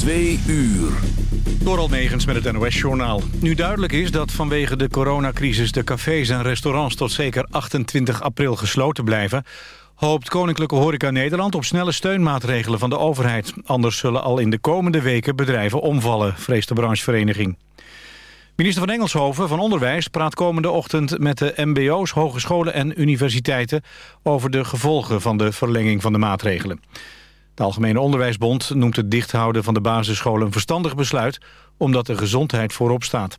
Twee uur. Door Almegens met het NOS-journaal. Nu duidelijk is dat vanwege de coronacrisis de cafés en restaurants tot zeker 28 april gesloten blijven... hoopt Koninklijke Horeca Nederland op snelle steunmaatregelen van de overheid. Anders zullen al in de komende weken bedrijven omvallen, vreest de branchevereniging. Minister van Engelshoven van Onderwijs praat komende ochtend met de mbo's, hogescholen en universiteiten over de gevolgen van de verlenging van de maatregelen. De Algemene Onderwijsbond noemt het dichthouden van de basisscholen een verstandig besluit, omdat de gezondheid voorop staat.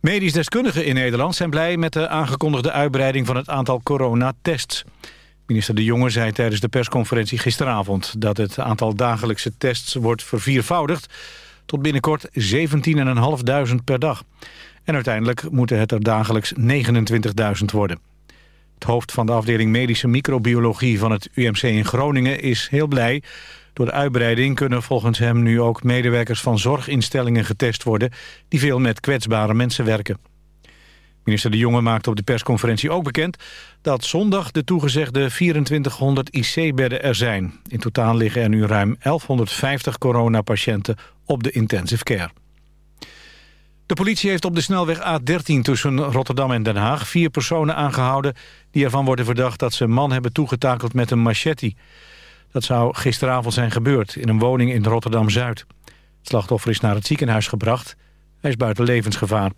Medisch deskundigen in Nederland zijn blij met de aangekondigde uitbreiding van het aantal coronatests. Minister De Jonge zei tijdens de persconferentie gisteravond dat het aantal dagelijkse tests wordt verviervoudigd tot binnenkort 17.500 per dag. En uiteindelijk moeten het er dagelijks 29.000 worden. Het hoofd van de afdeling medische microbiologie van het UMC in Groningen is heel blij. Door de uitbreiding kunnen volgens hem nu ook medewerkers van zorginstellingen getest worden... die veel met kwetsbare mensen werken. Minister De Jonge maakte op de persconferentie ook bekend... dat zondag de toegezegde 2400 IC-bedden er zijn. In totaal liggen er nu ruim 1150 coronapatiënten op de intensive care. De politie heeft op de snelweg A13 tussen Rotterdam en Den Haag... vier personen aangehouden die ervan worden verdacht... dat ze een man hebben toegetakeld met een machete. Dat zou gisteravond zijn gebeurd in een woning in Rotterdam-Zuid. Het slachtoffer is naar het ziekenhuis gebracht. Hij is buiten levensgevaar.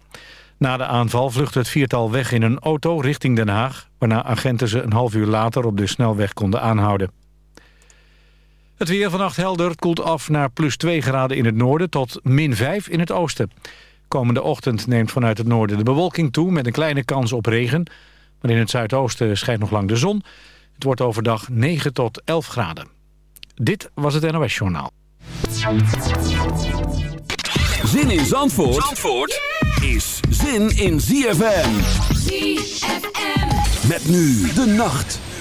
Na de aanval vluchtte het viertal weg in een auto richting Den Haag... waarna agenten ze een half uur later op de snelweg konden aanhouden. Het weer vannacht helder, koelt af naar plus 2 graden in het noorden... tot min 5 in het oosten. Komende ochtend neemt vanuit het noorden de bewolking toe... met een kleine kans op regen. Maar in het zuidoosten schijnt nog lang de zon. Het wordt overdag 9 tot 11 graden. Dit was het NOS Journaal. Zin in Zandvoort, Zandvoort is zin in ZFM. ZFM. Met nu de nacht.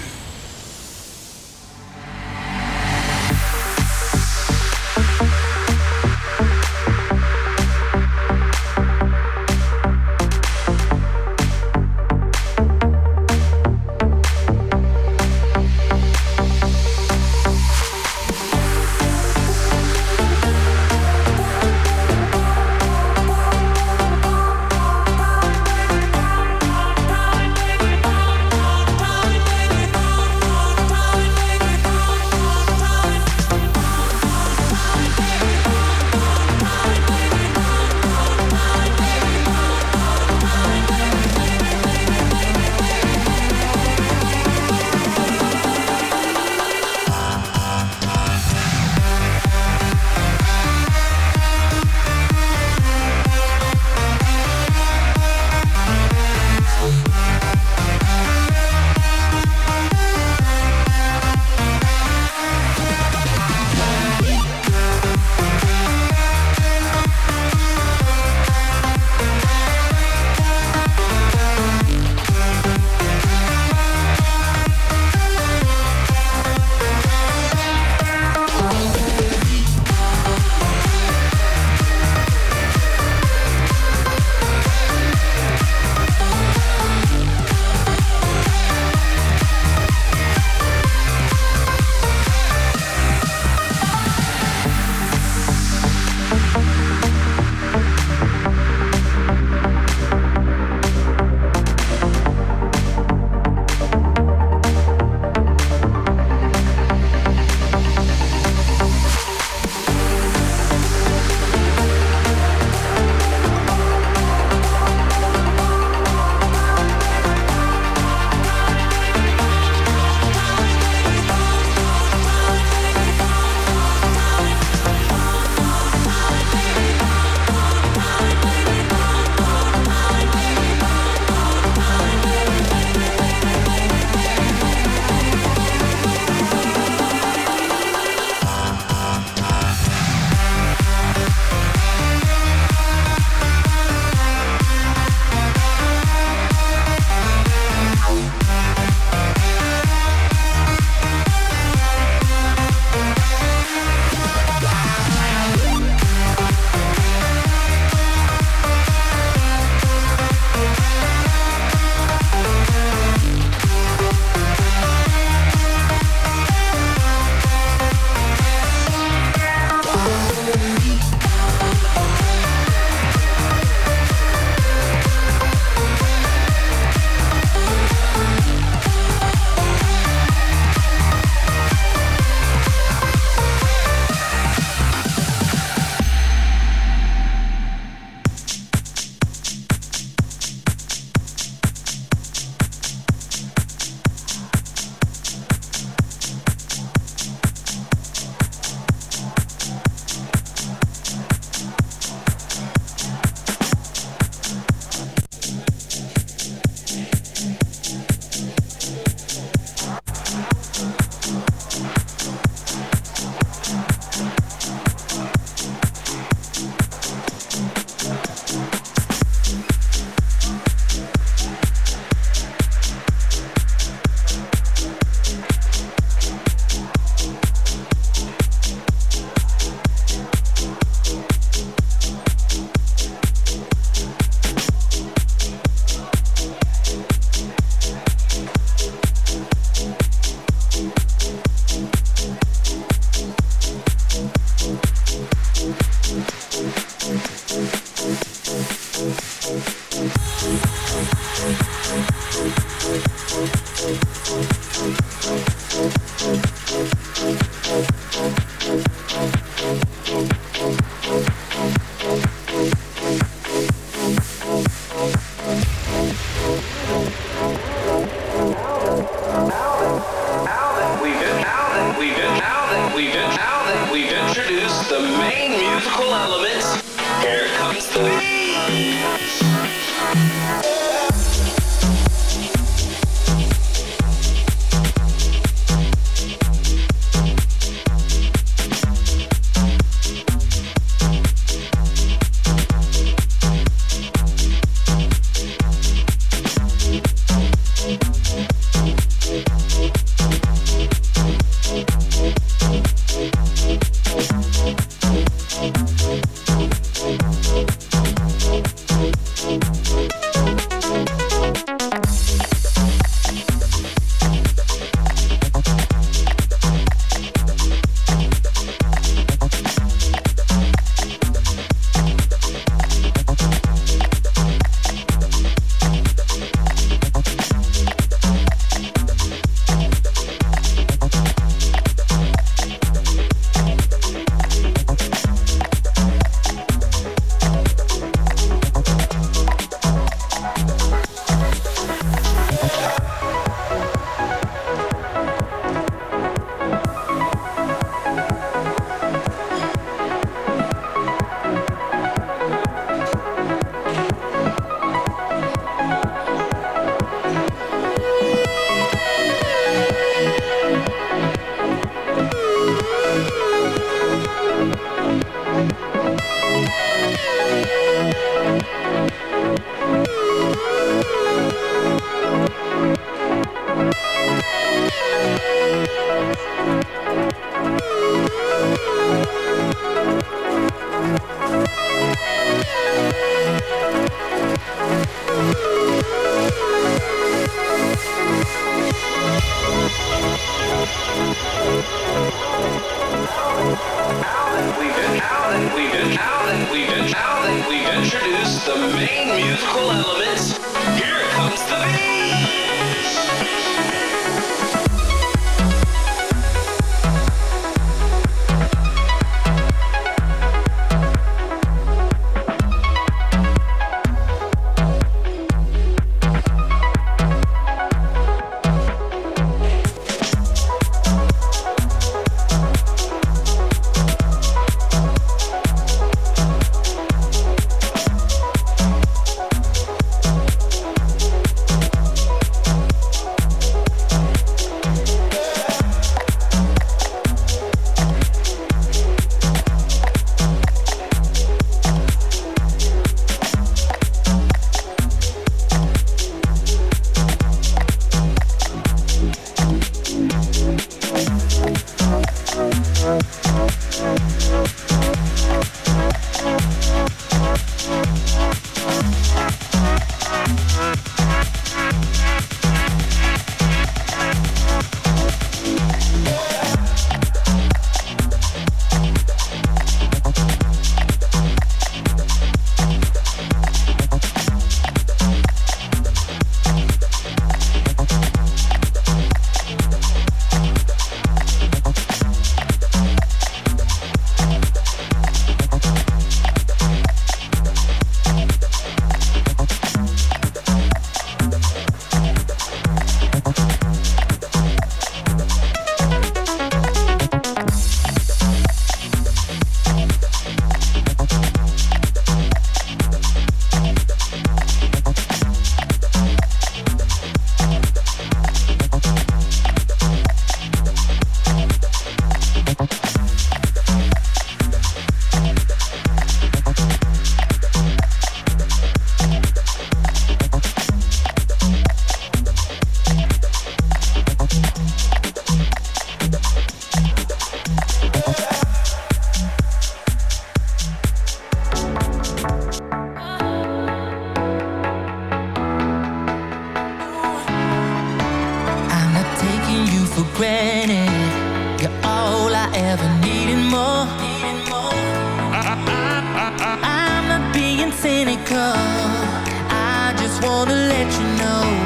I just wanna let you know.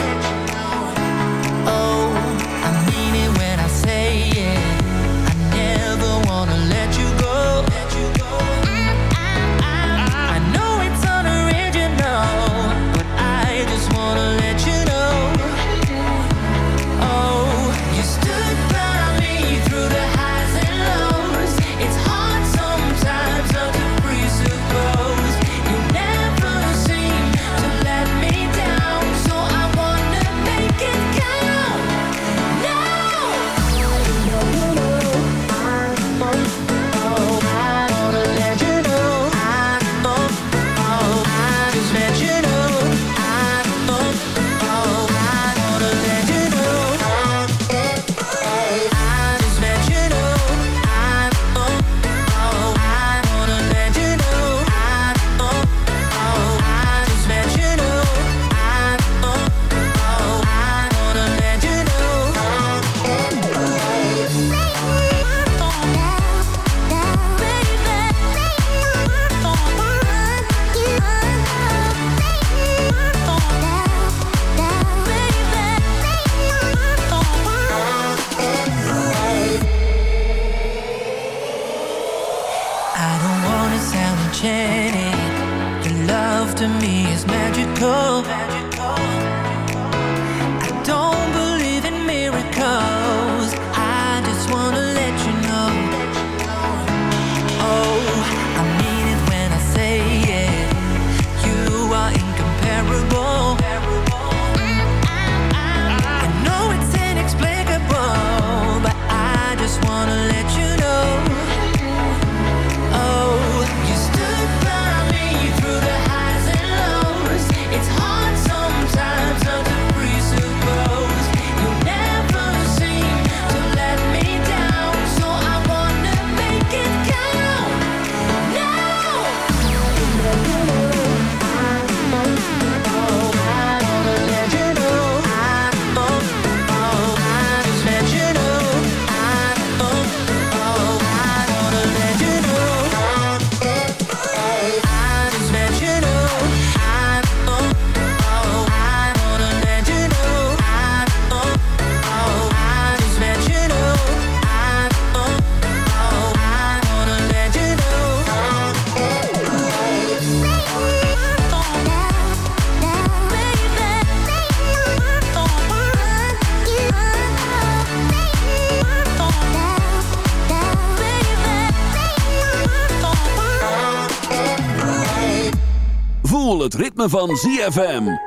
Van ZFM.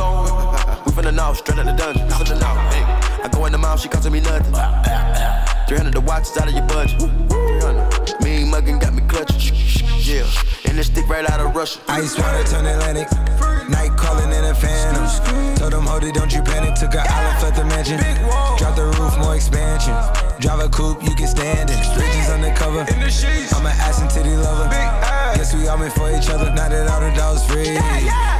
Clone. We finna know, straight out the dungeon. Finna know, hey. I go in the mouth, she costing me nothing. 300 the watch is out of your budget. 300. Mean muggin' got me clutching. Yeah, and this stick right out of Russia. Ice water turn Atlantic. Night calling in a phantom. Told them, hold it, don't you panic. Took a island, left the mansion. Drop the roof, more expansion. Drive a coupe, you can stand it. Bridges undercover. I'm an ass and titty lover. Guess we all meant for each other. Now that all the dogs free.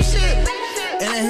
In a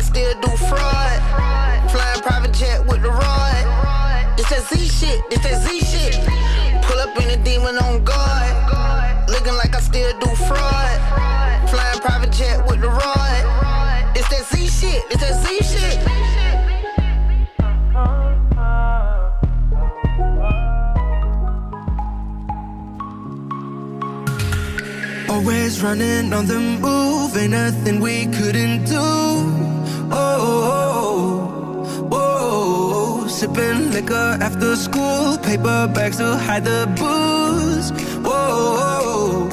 I still do fraud. Flying private jet with the rod. It's that Z shit, it's that Z shit. Pull up in a demon on guard. Looking like I still do fraud. Flying private jet with the rod. It's that Z shit, it's that Z shit. Always running on the move, ain't nothing we couldn't do. Oh, oh, oh, oh. sipping liquor after school, paper bags to hide the booze. Whoa,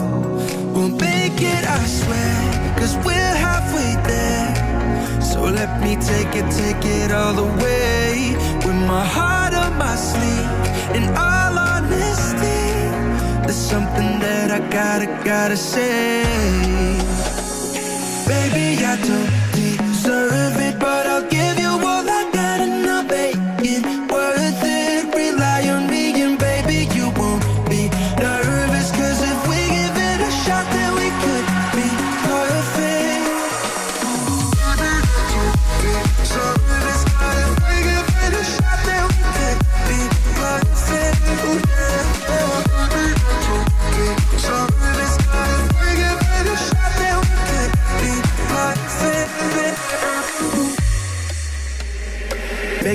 we'll make it, I swear, cause we're halfway there. So let me take it, take it all the way. With my heart on my sleeve, in all honesty, there's something that I gotta, gotta say. Baby, I don't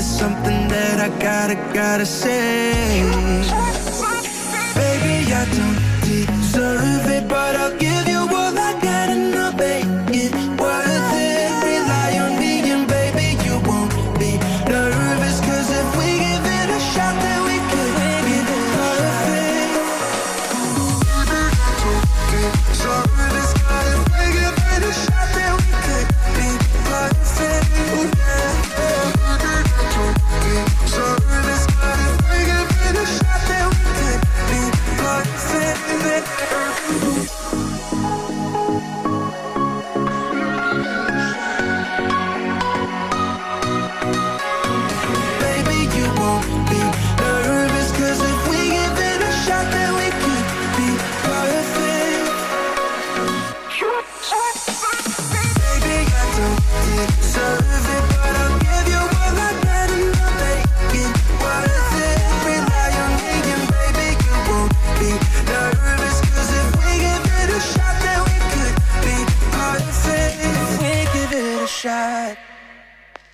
there's something that I gotta, gotta say.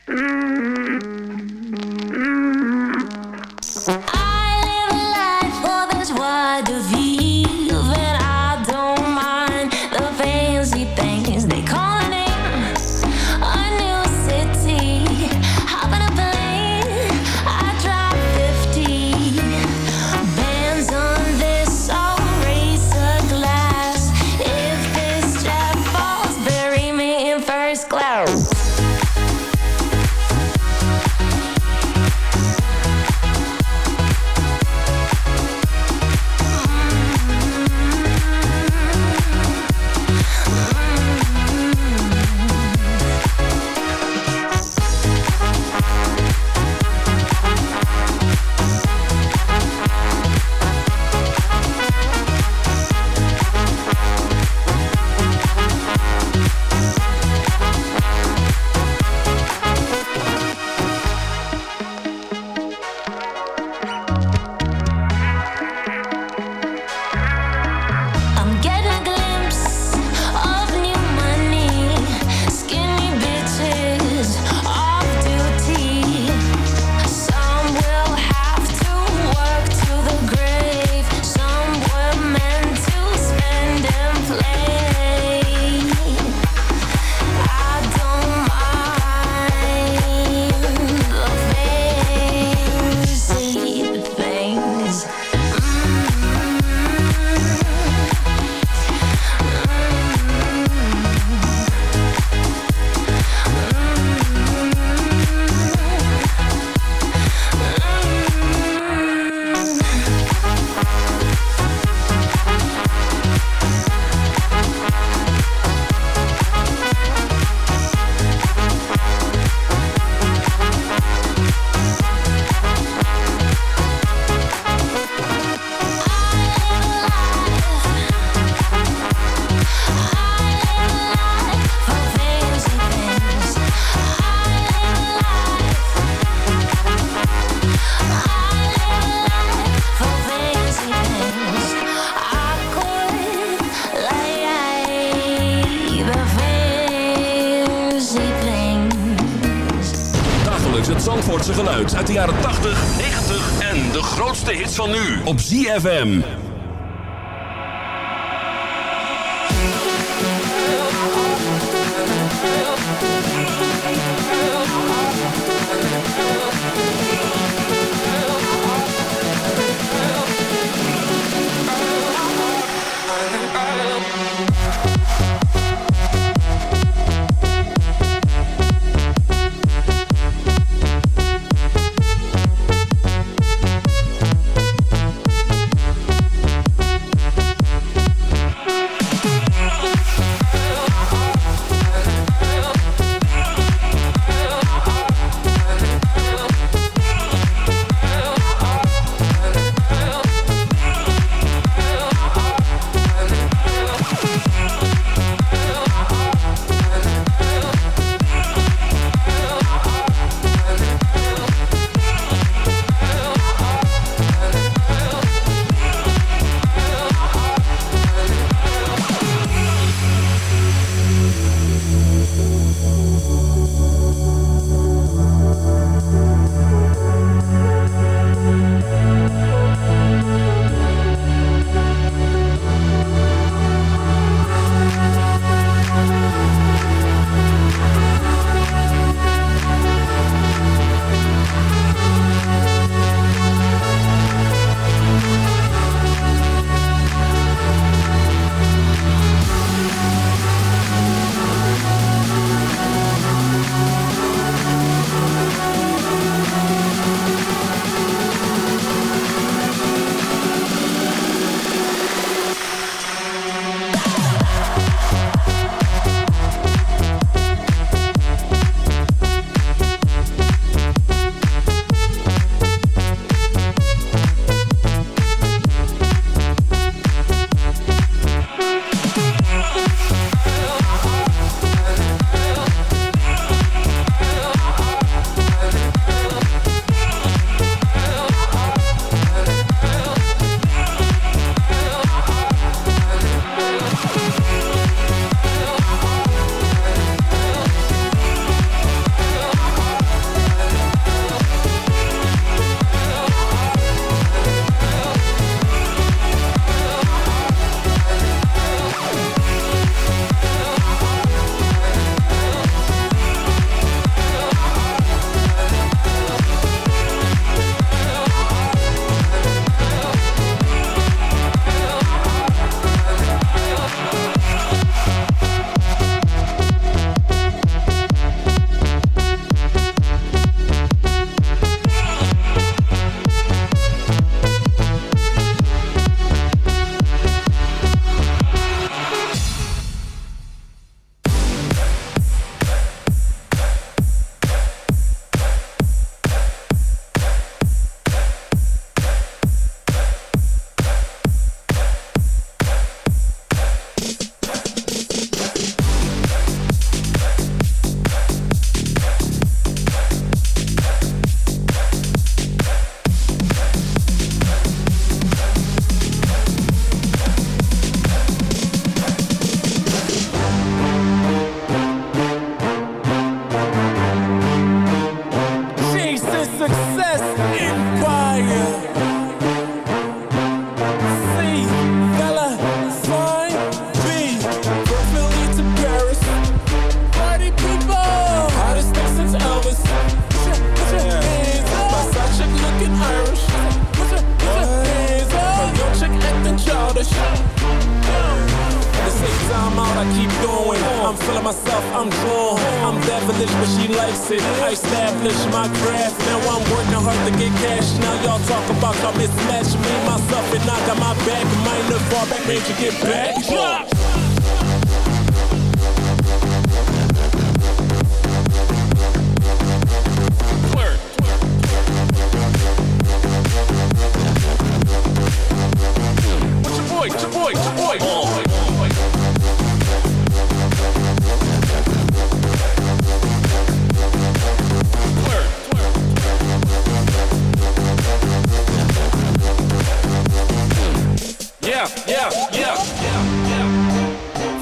Mm-hmm. Op ZFM.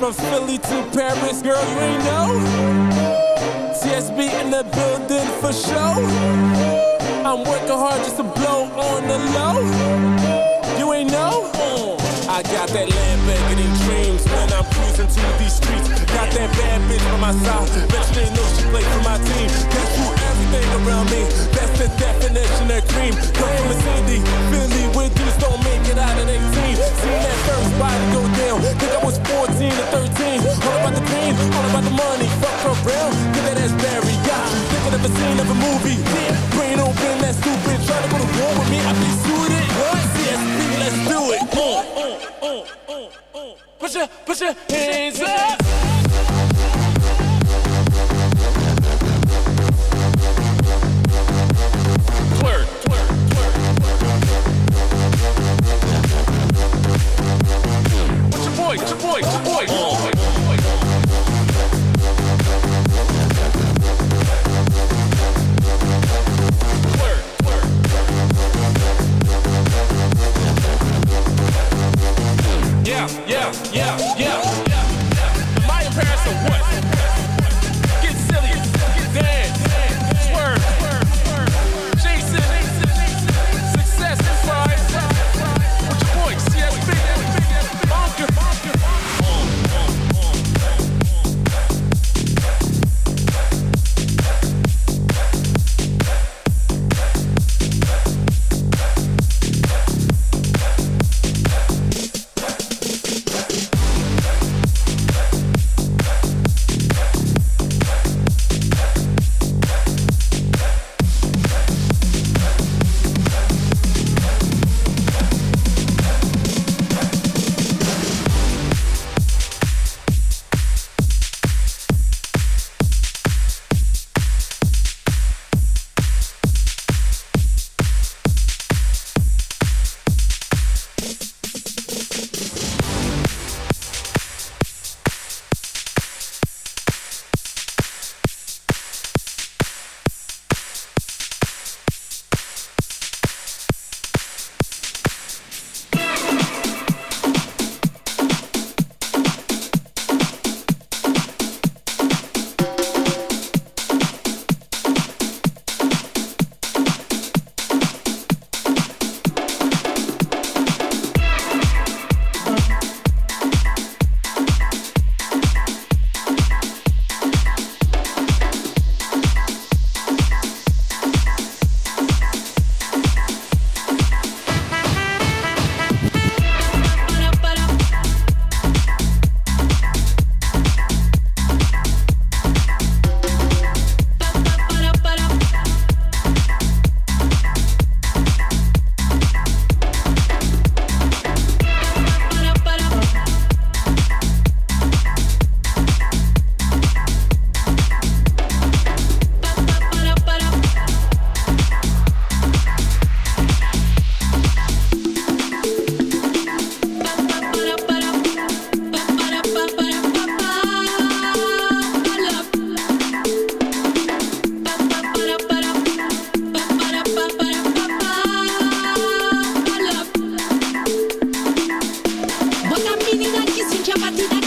From Philly to Paris, girl, you ain't know? CSB in the building for show. I'm working hard just to blow on the low. You ain't know? I got that Lamborghini dreams when I'm cruising to these streets. Got that bad bitch on my side. Bet you didn't know she played for my team. Got you everything around me. That's the definition of cream. Come from a city, Philly, where dudes don't it out at 18. Seen that first body go down. Think I was 14 or 13. All about the pain, all about the money. Fuck her real, get that ass Barry. Got thinking of scene of a movie. Brain open, that stupid. Try to go to war with me, I be suited. CSP, let's do it. Uh, uh, uh, uh. Hands up. Yeah, yeah, yeah, yeah, yeah. The mijn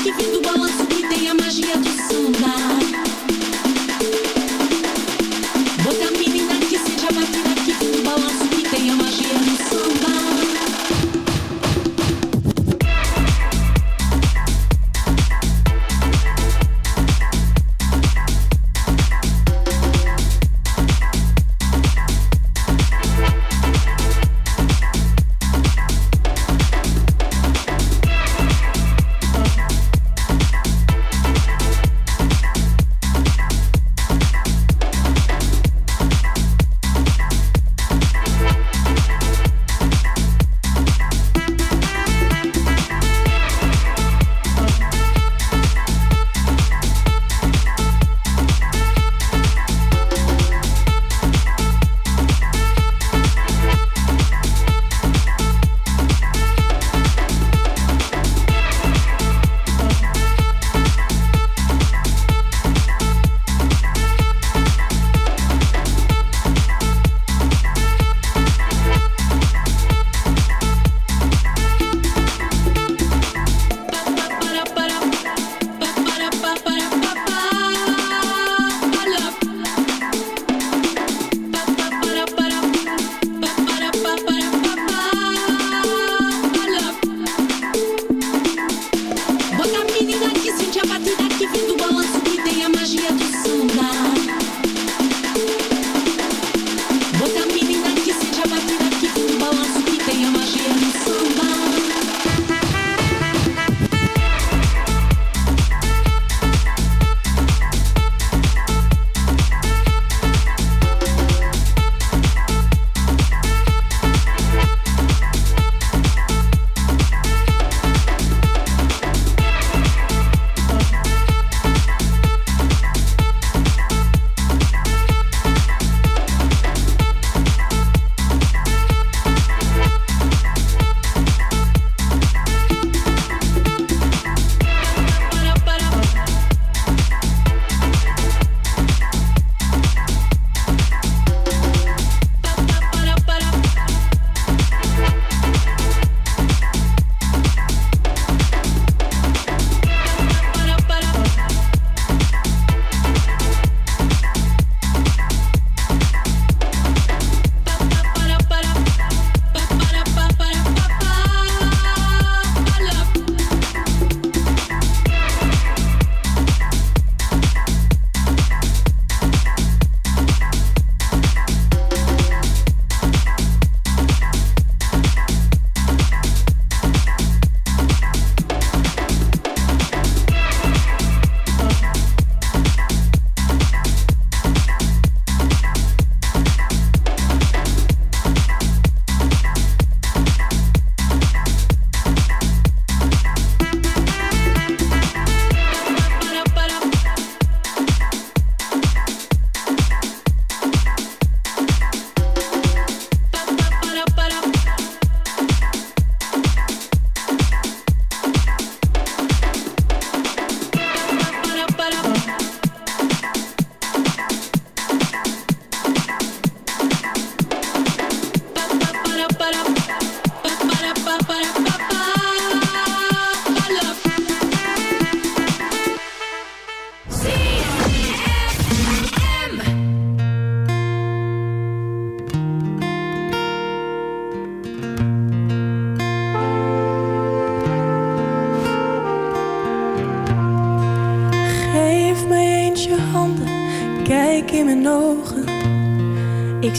give you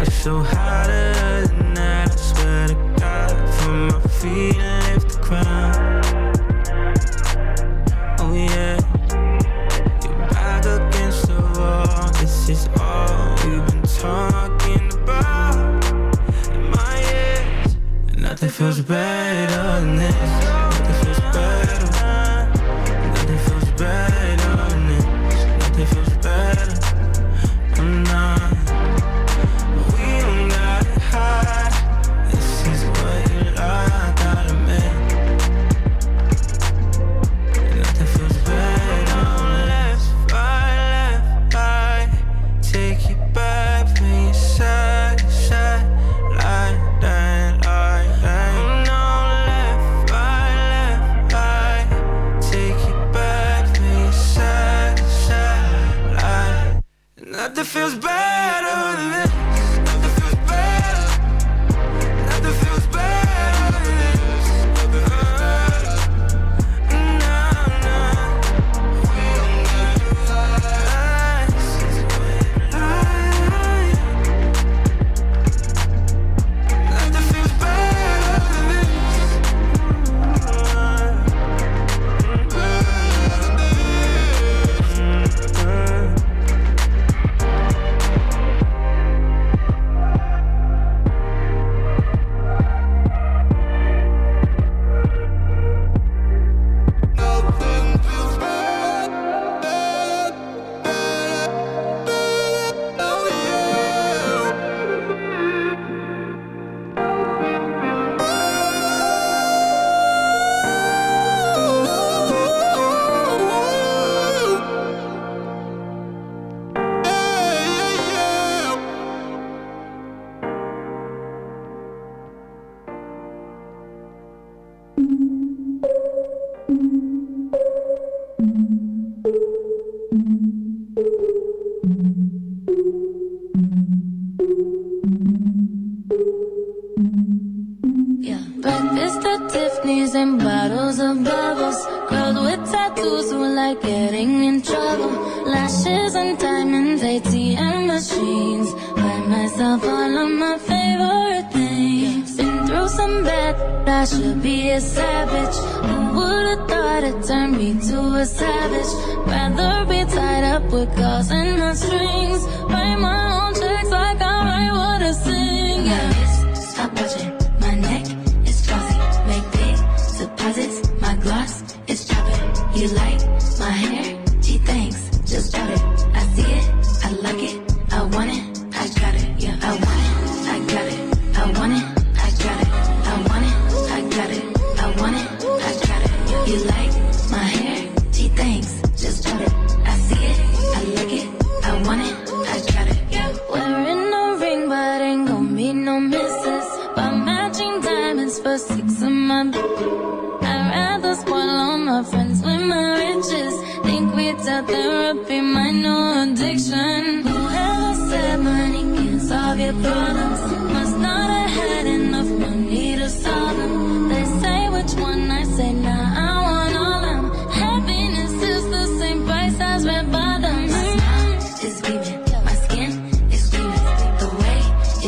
It's so hotter than that. I swear to God, from my feet and lift the ground. Oh yeah, you're back against the wall. This is all we've been talking about in my ears. Nothing feels better. a savage. Who would've thought it turned me to a savage? Rather be tied up with claws and not strings.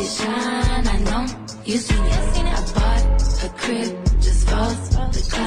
shine. I know you seen it. I bought a crib just for the club.